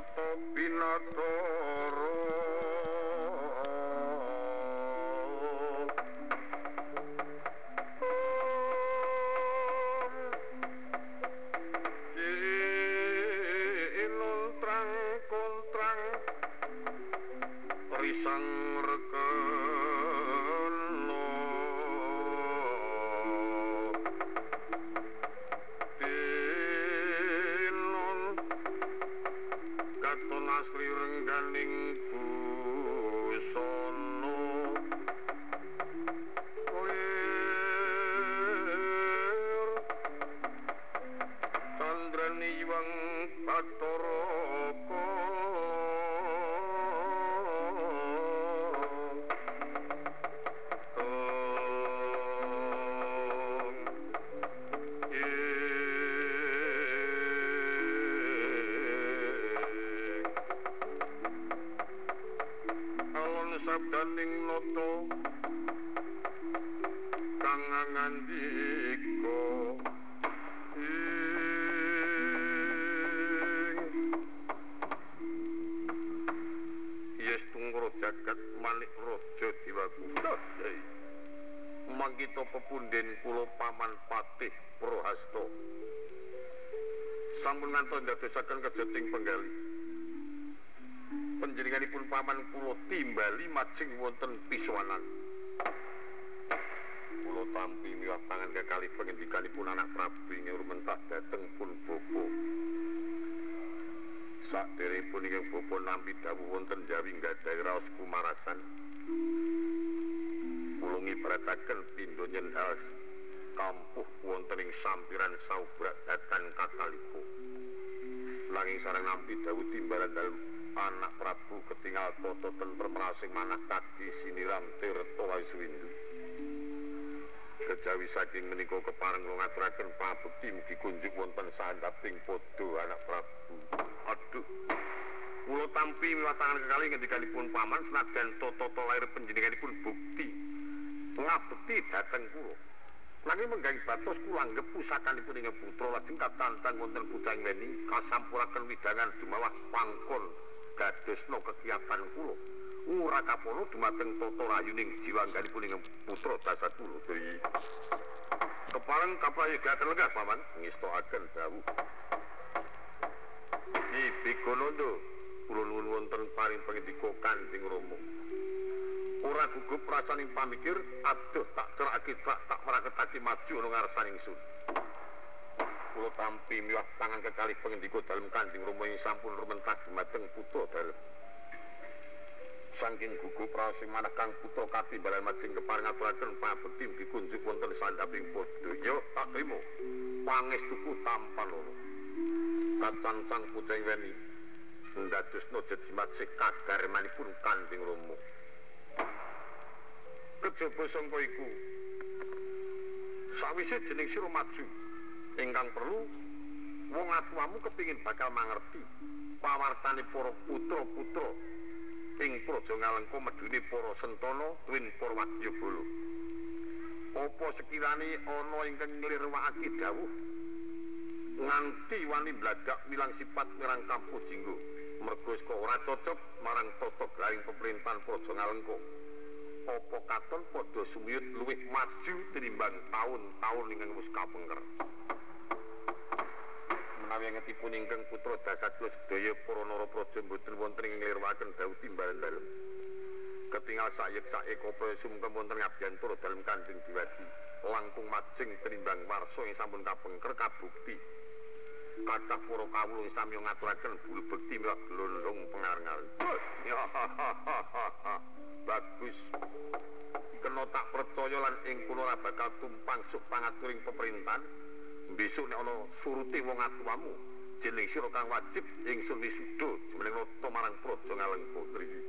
to, Sabdaning noto. Kang ngandika Yes tunggoro jagat manik raja diwaguna Yai Mangkita pepunden kula paman patih Prahasta Sampun ngantos ndadosaken kejeting penggali Panjenenganipun paman kula timbali majeng wonten piswanan Kula tampi miwah tangan kekalih pengendikanipun anak Prabu ing rumentah dhateng pun bobo Sakderengipun ing bobo nampi dawuh wonten jawi nggadahi raos kumarasan. Kula ngibarataken pindha nyendhal kampuh wonten ing sampiran saubrak datan kakaliko Nanging sareng nampi dawuh timbalan dalem anak Prabu ketingal tata tentrem rasing manah kaki siniram tirta wisuwindu Kejawi saking menika kepareng kula ngaturaken pabekti mugi kunjuk wonten sandaping padha anak Prabu. Aduh. Kula tampi miwatangan kekali ngendikanipun paman senajan tata lair panjenenganipun bukti ngabekti dhateng kula. Nanging menggawe batos kula anggep pusakanipun ing putra lajeng katantang wonten pucang weni kasampuraken widangan dumawah pangkon dadosna kegiatan kula. ora kapono dumateng tata rayuning jiwangganipun ing putra dasar Dewi. Kepareng kaprayogaken lenggah paman ngestoaken dawuh. Ki Bigonondo kula nuwun wonten paring pangandika Kanjeng Rama. Ora gugup rasaning pamikir aduh tak cerakake tak tak meraketake maju ana ngarsaning ingsun. Kula tampi miwah tangan kekalih pangandika dalem Kanjeng Rama ing sampun rumentah dumateng putra dalem. saking gugup raosing manah kang putra katimbalan majeng keparing aturaken pabekti dikunjuk wonten sandaping padha. Yo tak trimo pangestuku tanpa loro. Kacancang pucing weni ndadosna jedimat sing kagarmanipun Kanjeng Rama kejaba sangka iku sawise jeneng sira maju ingkang perlu wong atuamu kepingin bakal mangerti pawartane para putra-putra ing praja ngalengka medune para sentana tuwin para wadyabala. Apa sekirane ana ingkang nglirwakake dawuh nganti wani bladak milang sifat mirang kampuh jinggo mergo saka ora cocok marang tata glaring pemerintahan praja ngalengka. Apa katon padha sumiyut luwih maju tinimbang taun-taun ingkang wis kapengker. Menawi ngetipun ingkang putra dasatya sedaya para narapraja mboten wonten ing nglirwaken dawuh timbalan dalem. Ketingal sayek sak eko sumkem wonten ngabyantura dalem Kanjeng Diwaji, langkung majeng tinimbang warsa ing sampun kapengker kabukti. Kathah para kawula sami ngaturaken bulu bekti miwah glondong pengareng-areng. Bagus. Kena tak percaya lan ing kula ora bakal tumpang suh pangaturing pemerintahan besok nek ana surute wong atuamu jeneng sira kang wajib ingsun wisuda jumeneng nata marang praja ngalengka mriki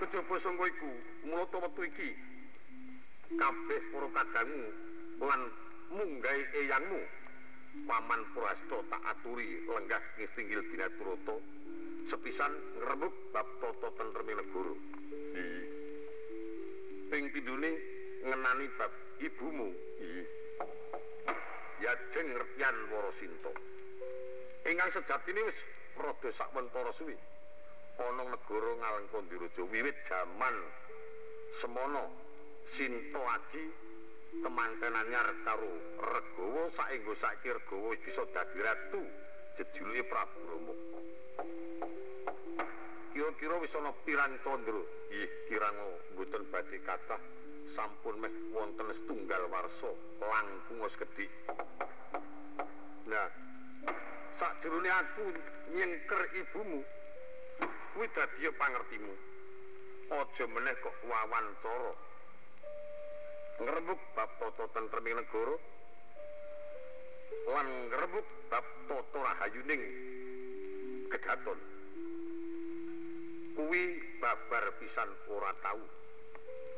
kejaba sangka iku mulata wektu iki kabeh para kadangmu lan munggahe eyangmu. Paman Prasta tak aturi lenggah ngistinggil binaturata sepisan ngrembug bab tata tentreme negara. Ping pindune ngenani bab ibumu. Iki Yajeng Repyan Warasinta. ingkang sejatine wis rada sakwentara suwi ana negara Ngalengkandiraja wiwit jaman semono Sinto Aji kemanten anyar karo Regawa saenggo saiki Regawa bisa dadi ratu jejuluk Prabu Rama. Kira-kira wis ana pirang candra? Ih, kirang mboten badhe kathah sampun meh wonten setunggal warsa langkung gedhi. Nah, sakjroning aku nyengker ibumu kuwi dadi pangertimu. Aja meneh kok wawancara. Ngrembug bab tata tentreming negara lan ngrembug bab tata rahayuning kedaton. Kuwi babar pisan ora tau.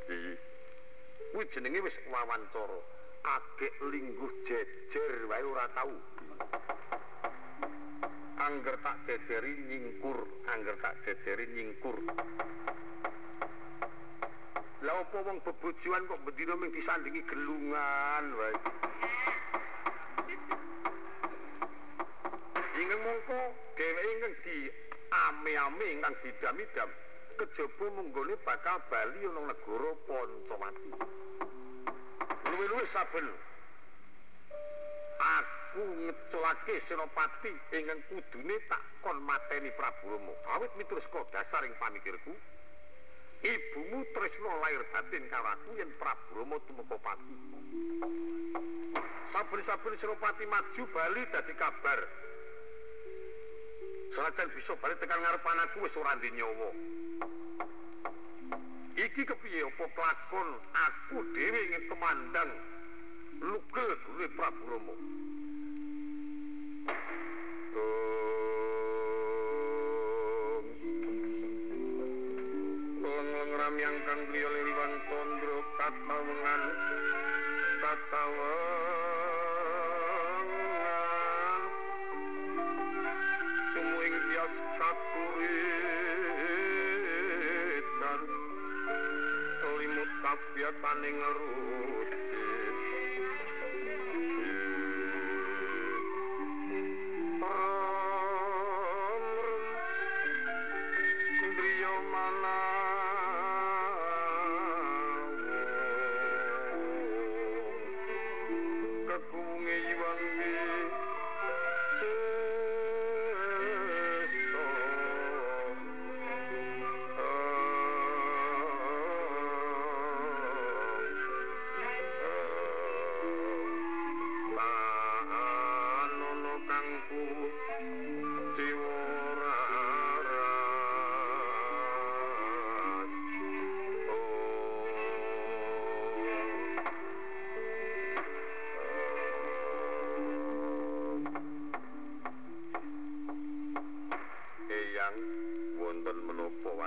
Iki. Kuwi jenenge wis wawancara. Agek lingguh jejer wae ora tau. Angger tak jejeri nyingkur, angger tak jejeri nyingkur. Lah opo wong bebojoan kok bendina mung disandingi gelungan wae. Ingkang mongko dheweke ingkang di ame-ame ingkang didam-idam kejaba munggone bakal bali ana negara Pancawati. Luwe-luwe saben aku ngeculake senopati ingkang kudune tak kon mateni Prabu Rama. Awit miturut dasar ing pamikirku, ibumu tresno lahir batin karaku yen Prabu Rama tumeka pati. Saben-saben senopati maju bali dadi kabar. Senajan bisa bali tekan ngarep anakku wis ora nyawa. Iki kepiye? Apa kelakon? Aku dhewe ingin kemandang lugel dulu Prabu Rama. Ramyang kang liya liwang tondro katawengan katawengan your bunning a room.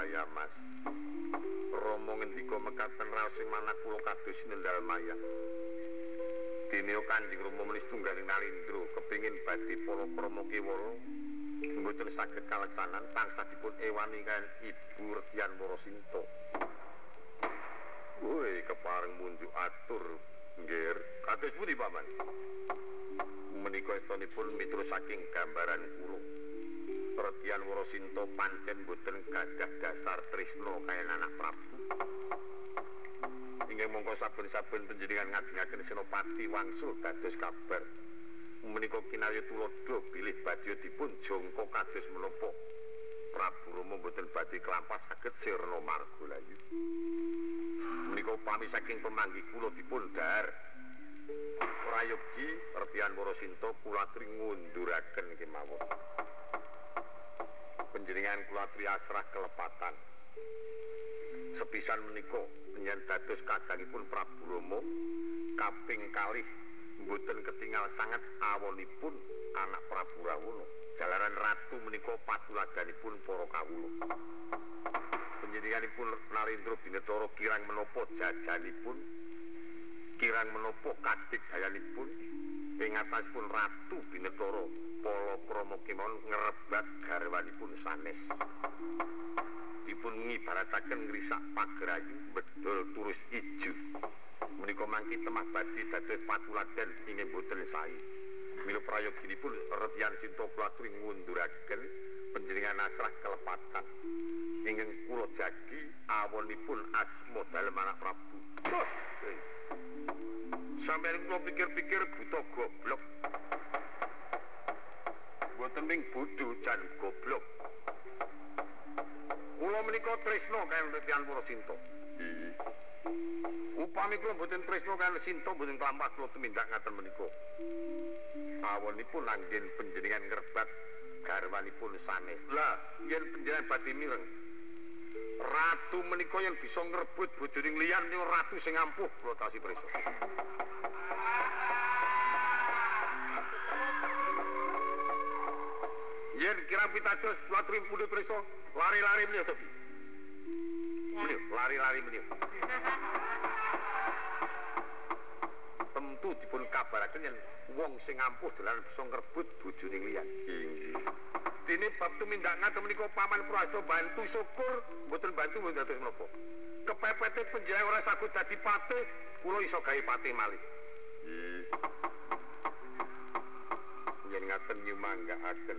maya mas. Romo ngendiko mekaten rasing manak kula kados sinendal maya. Dene kanjeng romo menika tunggaling nalindro kepingin badhe para krama kewara mboten saged kalaksanan tansah dipun ewani kan ibu Retyan Warasinta Woi, kepareng munjuk atur, nggih Kadis pun paman. menika itu miturut saking gambaran kuruk. Pemberdian Wurosinto pancen boten gagah dasar Trisno kaya anak Prabu. Inggih mongko saben-saben panjenengan ngajengaken Senopati wangsul dados kabar. Menika kinaryo tulodo bilih badya dipun jangka kados menopo. Prabu Romo boten badi kelampas sakit sirno margulayu. Menika pami saking pemanggi kulo dipun dar. Prayogi, Pertian Wurosinto kulatri ngunduraken kemawon. penjeringan kula triasrah kelepatan. Sepisan menika menyan dados kadangipun Prabu Rama kaping kalih mboten ketingal sangat awonipun anak Prabu Rawono. Jalaran ratu menika patulaganipun para kawula. Penjeringanipun Narendra Binetoro kirang menapa jajanipun kirang menapa kadik ing atasipun ratu binetara pala krama kemon ngrebat garwanipun sanes. Dipun ngibarataken ngrisak pagerayu bedol turus ijo. Menika mangki temah badhe dados patuladan ing boten sae. Milu prayoginipun retyan cinta kula aturi ngunduraken panjenengan asrah kelepatan. Ingin kula jagi awonipun asma dalem anak prabu Sampeyan kula pikir-pikir buta goblok. Mboten ming bodho jan goblok. Kula menika tresna kaliyan Retyan Purasinta. Upami kula mboten tresna kaliyan Sinta mboten kelampah kula tumindak ngaten menika. Awonipun anggen panjenengan ngrebat garwanipun sanes. Lah, yen panjenengan badhe mireng Ratu menika yen bisa ngrebut bojone liyan niku ratu sing ampuh kula tasih prisa. Yen kirang pitados kula trim pundhut prisa lari-lari meneh to. Meneh lari-lari meneh. Tentu dipun kabaraken yen wong sing ampuh dalan bisa ngrebut bojone liyan. Inggih. Dene bab tumindak ngaten menika paman Praja bantu syukur mboten bantu mboten dados menapa. Kepepete penjara ora saged dadi patih, kula iso gawe patih malih. Yen ngaten nyumanggaaken.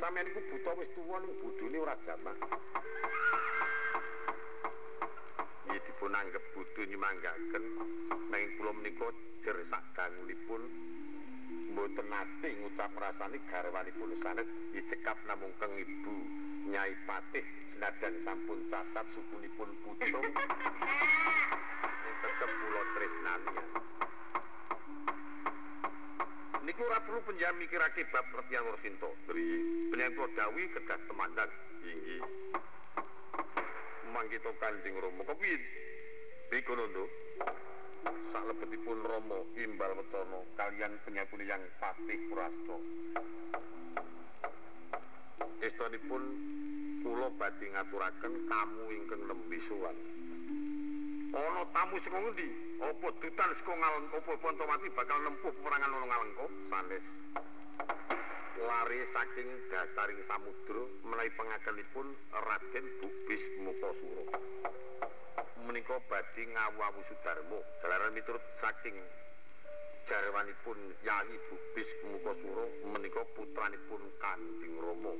Sampeyan iku buta wis tuwa ning bodhone ora jamak. Nggih dipun anggap bodho nyumanggaaken nanging kula menika jer sak dangunipun mboten nate ngucap rasane garwanipun sanes dicekap namung keng ibu Nyai Patih senajan sampun cacat sukunipun putra tetep kula tresnani. Niku ora perlu penjam mikirake bab Retyan Warsinta. Priye? Penyen kula dawuhi kedah temandan. Inggih. Mangkita Kanjeng Rama. Kepiye? Bikonondo. Salebetipun Rama imbal wetana kalian penyapun yang Patih Prasta. Estunipun kula badhe ngaturaken tamu ingkang nembe sowan. Ana tamu saka ngendi? Apa dutan saka ngaleng apa Pontowati bakal nempuh peperangan ana ngalengka? Sanes. Lari saking dasaring samudra menawi pengakelipun Raden Bubis Mukasura. Menika badhe ngawu-awu Sudarma, jalaran miturut saking jarwanipun Yayi Bubis Mukasura menika putranipun Kanjeng Rama.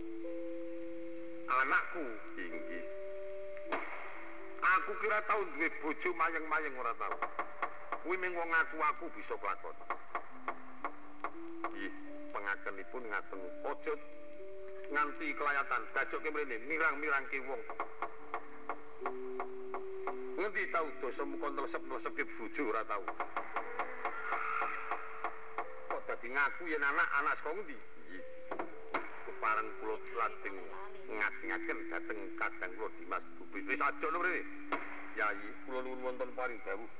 Anakku inggih Aku kira tau duwe bojo mayeng-mayeng ora tau. Kuwi mung wong aku-aku bisa kelakon. Ih, pengakenipun ngaten. Aja nganti kelayatan, gajoke mrene mirang-mirangke wong. Ngendi tau dosa muka nlesep-nlesepke bojo ora tau. Kok dadi ngaku yen anak-anak saka ngendi? Kepareng kula lajeng ngajeng-ngajeng dhateng kadang kula Dimas Bubis. Wis aja lho mrene. Yayi, kula nuwun wonten paring dawuh.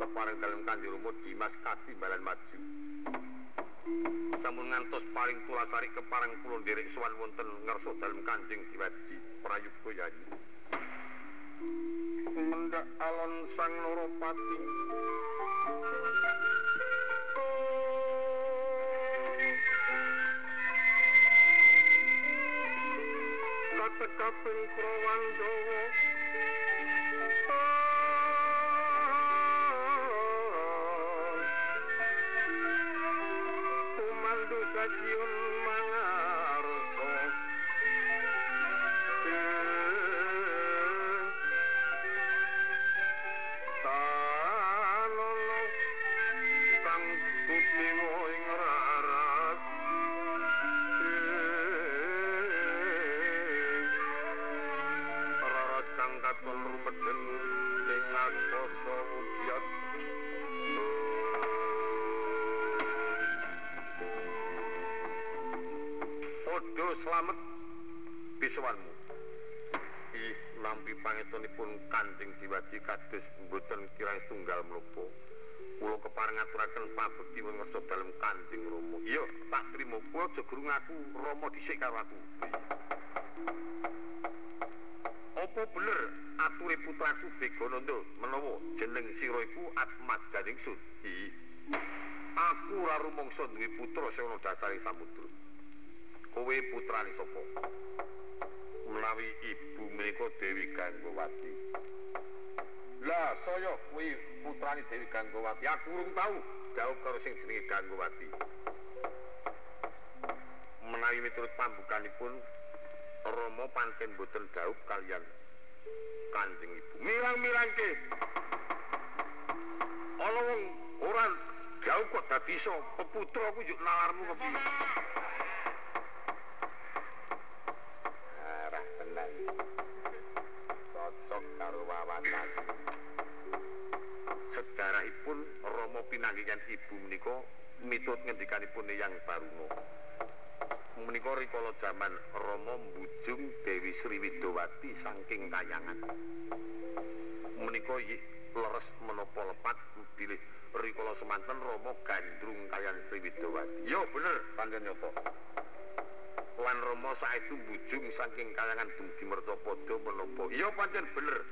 Kepareng dalem Kanjeng Rama Dimas katimbalan maju. Sampun ngantos paring tulasari kepareng kula nderek sowan wonten ngersa dalem Kanjeng Diwaji Prayuga Yayi. Mendak alon sang Noropati. Katekaping Prawandawa. Kumandu pangetunipun Kanjeng Diwaji kados mboten kirang tunggal menapa. Kula kepareng ngaturaken pabekti wengersa dalem Kanjeng Rama. Iya, tak trima. Kula aja guru ngaku Rama dhisik karo aku. Apa bener ature putraku Begonanda menawa jeneng sira iku Atmat Ganingsun? Ih. Aku ora rumangsa duwe putra sing ana dasaring samudra. Kowe putrane sapa? Menawi ibu menika Dewi Ganggowati. Lah, saya kuwi putrane Dewi Ganggowati. Aku urung tahu jawab karo sing jenenge Ganggowati. menawi miturut pambukanipun Rama pancen boten daup kalian Kanjeng Ibu. Mirang-mirangke. Ana wong ora daup kok dadi iso peputra ku juk nalarmu kepiye? Cocok karo wawasan. Sejarahipun Rama pinanggihan ibu menika miturut ngendikanipun Yang Baruno. menika rikala jaman Rama mbujung Dewi Sri Widowati saking kayangan. Menika leres menapa lepat bilih rikala semanten Rama gandrung kayan Sri Widowati. Yo bener pancen nyata. Lan Rama saestu mbujung saking kayangan dumugi Mercapada menapa. Yo pancen bener.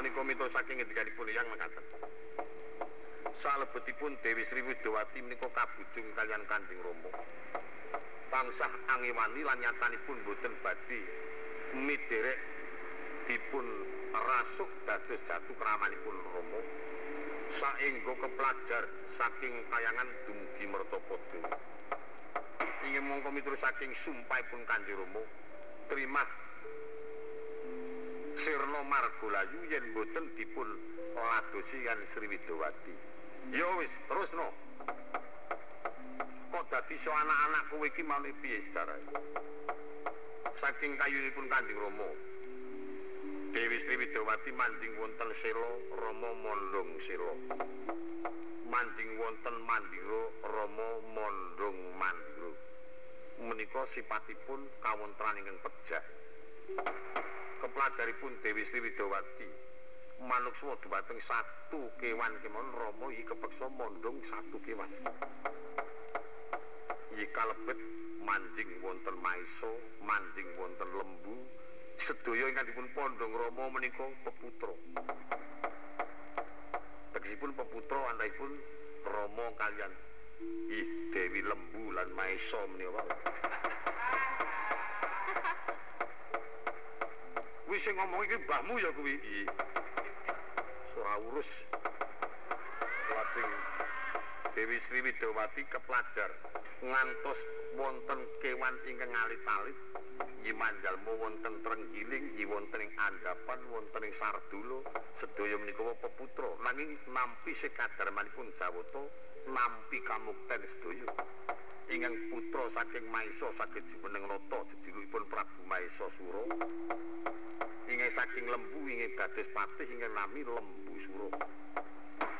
Menika mitos saking ngendikanipun yang mekaten. salebetipun Dewi Sri Widowati menika kabujung kalian Kanjeng Rama. Tansah angiwani lan nyatanipun boten badhe miderek dipun rasuk dados jatuh kramanipun Rama. Saengga kepelajar saking kayangan dumugi Mertapada. Ingin mongko miturut saking sumpahipun Kanjeng Rama, terima Sirna Margolayu yen boten dipun ladosi kan Sri Widowati. Ya wis, terusno. Kok dadi so anak-anak kowe iki mau piye sedarae? Saking kayunipun Kanjeng Rama. Dewi Sri Widowati manjing wonten sela Rama mondong sela. Manjing wonten mandira Rama mondong mandira. Menika sipatipun kawontran ingkang pejah. Kepelajaripun Dewi Sri Widowati manungsa dumateng satu kewan kemon Rama iki kepeksa mondong satu kewan. Iki kalebet manjing wonten maiso, manjing wonten lembu, sedaya ingkang dipun pondong Rama menika peputra. Tegesipun peputra antaraipun Rama kalian ih Dewi Lembu lan Maiso menika. Wis sing ngomong iki mbahmu ya kuwi. ora urus lajeng Dewi Sri Widowati kepelajar ngantos wonten kewan ingkang alit-alit yimanjalmu wonten trenggiling yi wonten ing andapan wonten ing sardula sedaya menika peputra nanging nampi sekadarmanipun Jawata nampi kamukten sedaya ingkang putra saking Maisa saged jumeneng rata seduluripun Prabu Maisa Sura ingkang saking lembu ingkang dados patih ingkang nami lembu Suro.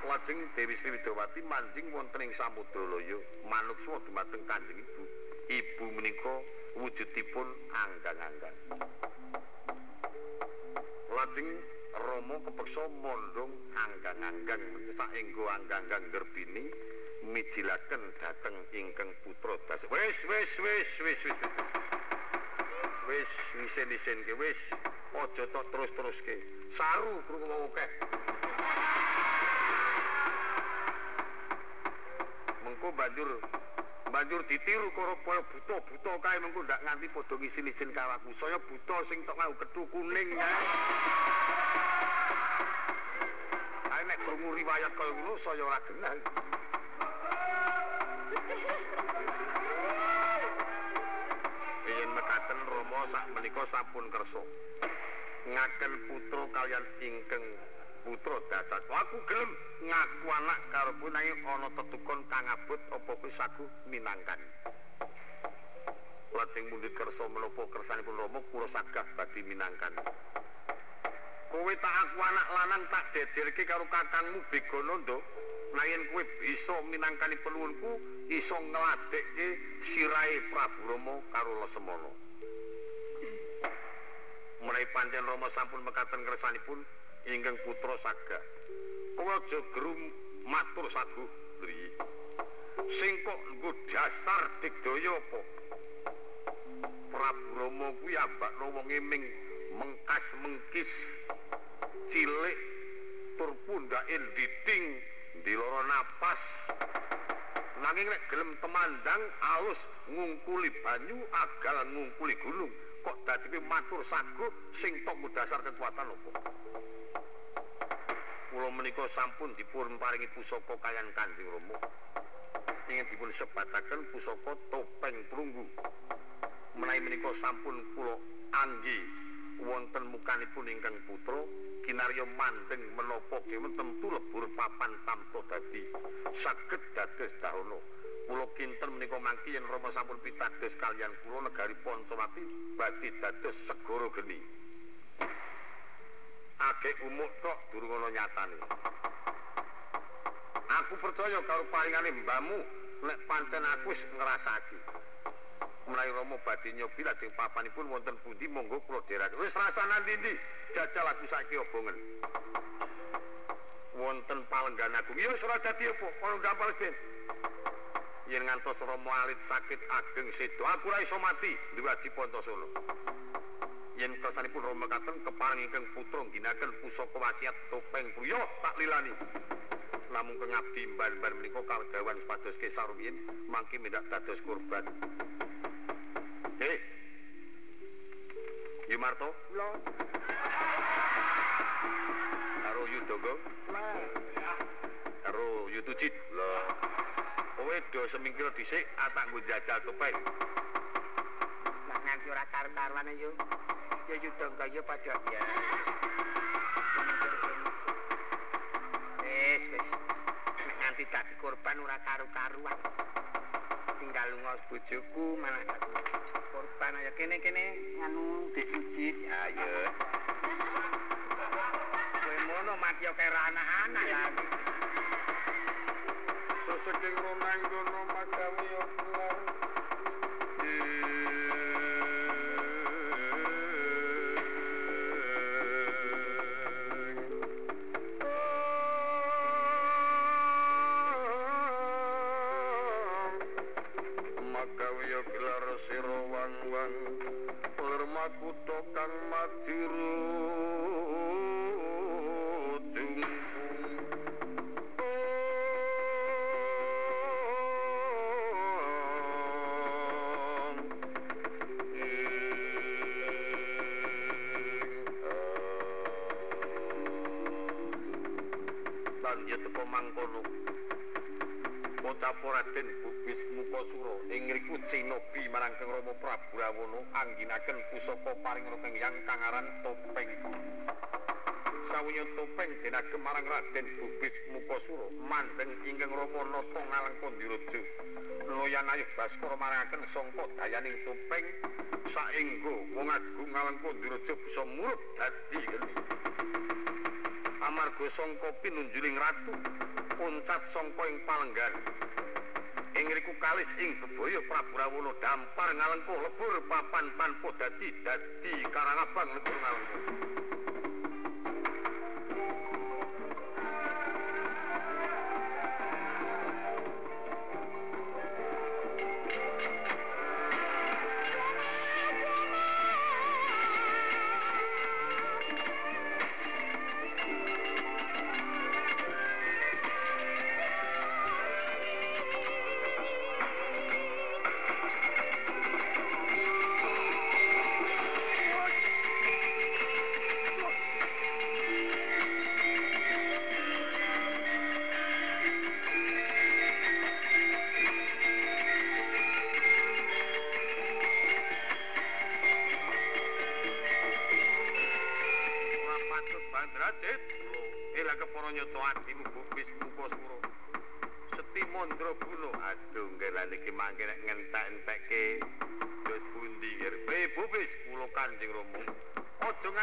Lajeng Dewi Sri Widowati manjing wonten ing Samudra Laya, manungsa dumateng Kanjeng Ibu. Ibu menika wujudipun anggang-anggang. Lajeng Rama kepeksa mondong anggang-anggang saenggo anggang-anggang gerbini mijilaken dhateng ingkang putra das. Wis wis wis wis wis. Wis nisen-nisen ke wis aja tok terus-teruske. Saru krungu akeh. mengko banjur banjur ditiru karo kaya buta-buta kae mengko ndak nganti padha ngisin-isin kawaku saya buta sing tok nganggo kethu kuning ya Ae nek krungu riwayat kaya ngono saya ora genah Yen mekaten Rama sak menika sampun kersa. Ngaken putra kalian ingkang putra dasar. Aku gelem ngaku anak karo nanging ana tetukon kang abot apa kuwi sagu minangkan. Lajeng mundhut kersa menapa kersanipun Rama kula sagah badhe minangkan. Kowe tak aku anak lanang tak dedelke karo kakangmu Begono nanging kowe bisa minangkani peluhunku iso ngladekke sirahe Prabu Rama karo Lesmana mulai pancen Rama sampun mekaten kersanipun ingkang putra saga. Aja grum matur sagu Dri. Sing kok nggo dasar digdaya apa? Prabu Rama kuwi ambakno wong eming mengkas mengkis cilik tur pundake diting diloro napas nanging nek gelem temandang alus ngungkuli banyu agal ngungkuli gunung kok dadi matur sagu sing tok dasar kekuatan apa kula menika sampun dipun paringi pusaka kayan Kanjeng Rama. ingin dipun sebataken pusaka topeng prunggu. Menawi menika sampun kula anggi wonten mukanipun ingkang putra kinarya mandeng menapa kemen tentu lebur papan tamto dadi saged dados darono. Kula kinten menika mangki yen Rama sampun pitados kalian kula negari Pancawati badhe dados segara geni. Age umuk tok durung ana nyatane. Aku percaya karo paringane mbamu nek pancen aku wis ngrasake. Mulai Romo badhe nyobi lajeng papanipun wonten pundi monggo kula dherek. Wis rasane ndi jajal aku saiki obongen. Wonten palenggan aku. Ya ora dadi apa, ora gampal sen. Yen ngantos Romo alit sakit ageng sedo, aku ora iso mati duwaji Pontosono. Yen kersanipun Romo katen keparing ingkang putra ginaken pusaka wasiat topeng puyo tak lilani. namung pengabdi mban-mban menika kawedhawan sepados kesar rumiyin mangke mindak dados kurban. Heh. Yumarto? Lho. Karo Yudogo? Lah. Karo Yutujit? Lho. Kowe do semingkir dhisik atak nggo jajal topeng. Lah nganti ora karo-karuane yo. Ya yudo enggak yo padha ya. Wis, wis. Nganti dadi korban ora karo-karuan. Tinggal lunga bojoku malah korban ayo kene-kene nganu disuci. Ayo. Kowe mono mati yo kaya anak-anak lagi. Seseking ronanggono magawi oklar. Magawi kang teko mangkono. Kota Raden Bubis Mukasura ing ngriku marang Kang Rama Prabu Rawana angginaken pusaka paring yang kang aran topeng. Sawunya topeng dinagem marang Raden Bubis Mukasura mandeng ingkang Rama nata ngalengkon diraja. Loyan ayuh Baskara marangaken sangka dayaning topeng saengga wong agung ngalengkon diraja bisa murub dadi geni. Amarga sangka pinunjuling ratu puncat sangka ing palenggan. Ing riku kalis ing bebaya Prabu Rawana dampar ngalengko lebur papan tanpa dadi dadi karangabang lebur ngalengko.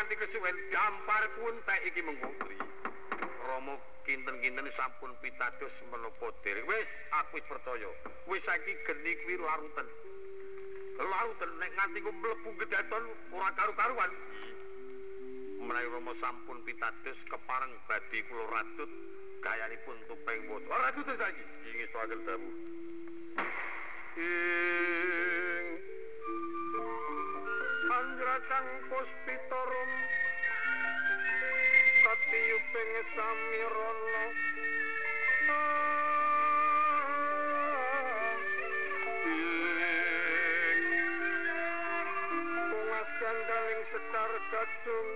Nganti kesuwen dampar kuntek iki mengkutri. Rama kinten-kinten sampun pitados menapa dereng. Wis aku wis percaya. Wis saiki geni kuwi larutan. Larutan nek nganti ku mlebu gedaton ora karu-karuan. menawi Rama sampun pitados kepareng badhe kula ratut gayanipun tupeng moto. Ora ratut saiki ing istakel dawu. Ing Anjratang puspitorum. Katiyuping samirana Ing. Bungas gandaling secar gadung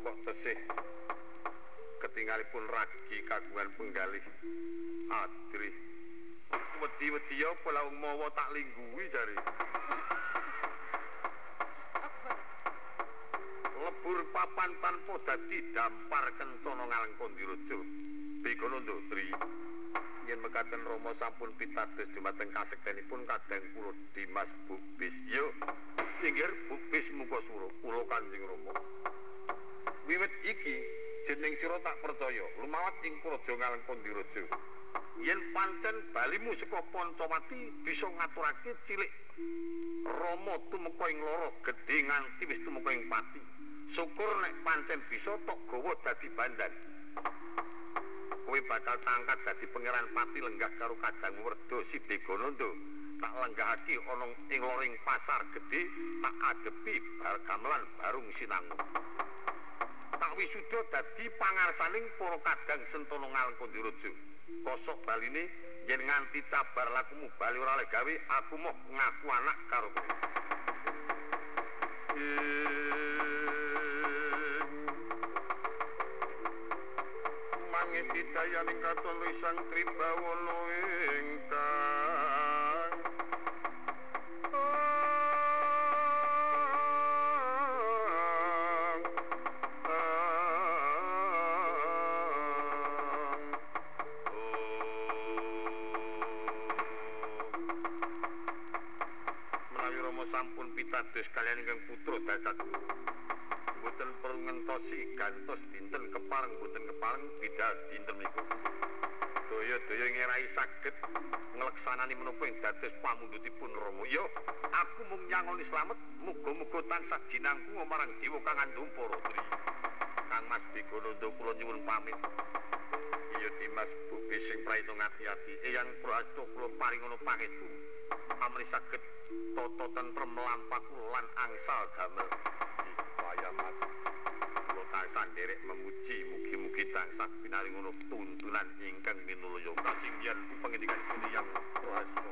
tesih ketinggalipun ragi kagungan penggalih adri. Wedi-wedi apa lawung mawa tak lingguhi jari? Lebur papan tanpa dadi dampar kencana ngalengkon diraja bigonondo tri. Yen mekaten Rama sampun pitados dumateng kasektenipun kadang kula Dimas Bukbis yo inggih Bukbis muga sura. Kula Kanjeng Rama wiwit iki jeneng sira tak percaya lumawat ing praja ngalengkon diraja yen pancen balimu saka Pancawati bisa ngaturake cilik Rama tumeka ing loro gedhe nganti wis tumeka ing pati. Syukur nek pancen bisa tok gawa dadi bandan kowe bakal tangkat dadi pangeran pati lenggah karo kadang werda si Begonondo tak lenggahake ana ing loring pasar gedhe tak adepi bar gamelan barung sinangu tak wisuda dadi pangarsaning para kadang sentono ngalengkon diraja kosok baline yen nganti cabar lakumu bali ora oleh gawe aku mau ngaku anak karo kowe. Mangisi dayaning katon wisang tribawana ingkang ingkang putra dacat mboten perlu ngentosi gantos dinten kepareng mboten kepareng bidal dinten niku daya-daya ngerai saged ngleksanani menapa ing dados pamundhutipun Rama. Ya aku mung nyangoni slamet muga-muga tansah jinangku marang dewa kang andum para tri Kang Mas Bigonondo kula nyuwun pamit. Iya Dimas Bubi sing praito ngati-ati. Eyang prasto kula paringono pangestu pamri saged tata tentrem lampaku lan angsal damel. Kaya mas kula tansah nderek memuji mugi-mugi tansah pinaringono tuntunan ingkang minulya kasinggihan pangendikanipun yang prasto